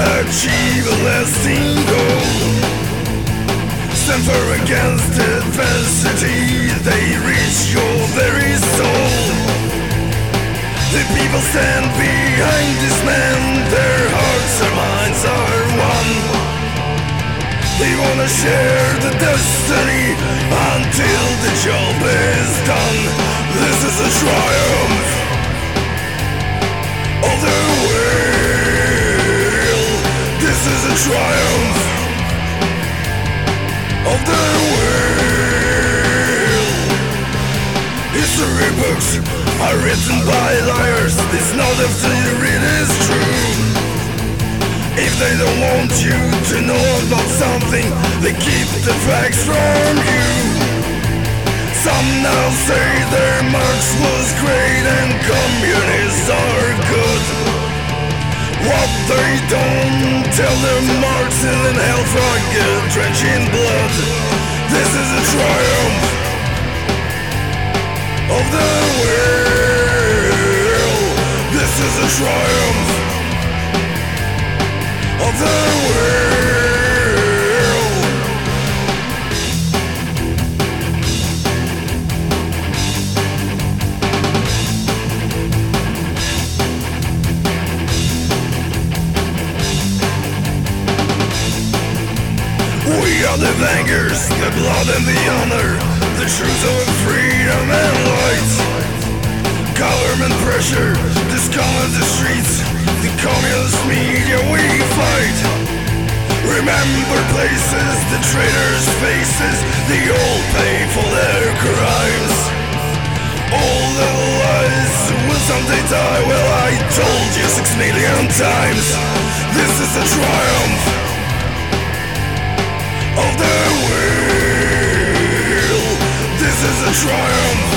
achieve a lasting goal. For against adversity, they reach your very soul. The people stand behind this man, their hearts and minds are one. They wanna share the destiny until the job is done. This is a triumph of the will. History books are written by liars. It's not if the read is true. If they don't want you to know about something, they keep the facts from you. Some now say their Marx was great and communists are good. Tell them Marx in hellfire get drenched in blood. This is a triumph of the We the bangers, the blood and the honor, the truth of freedom and light. Government pressure, discover the streets, the communist media we fight. Remember places, the traitors' faces, they all pay for their crimes. All the lies will someday die, well I told you six million times. This is a triumph triumph